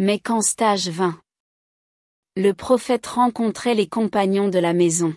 Mais quand stage vint, le prophète rencontrait les compagnons de la maison.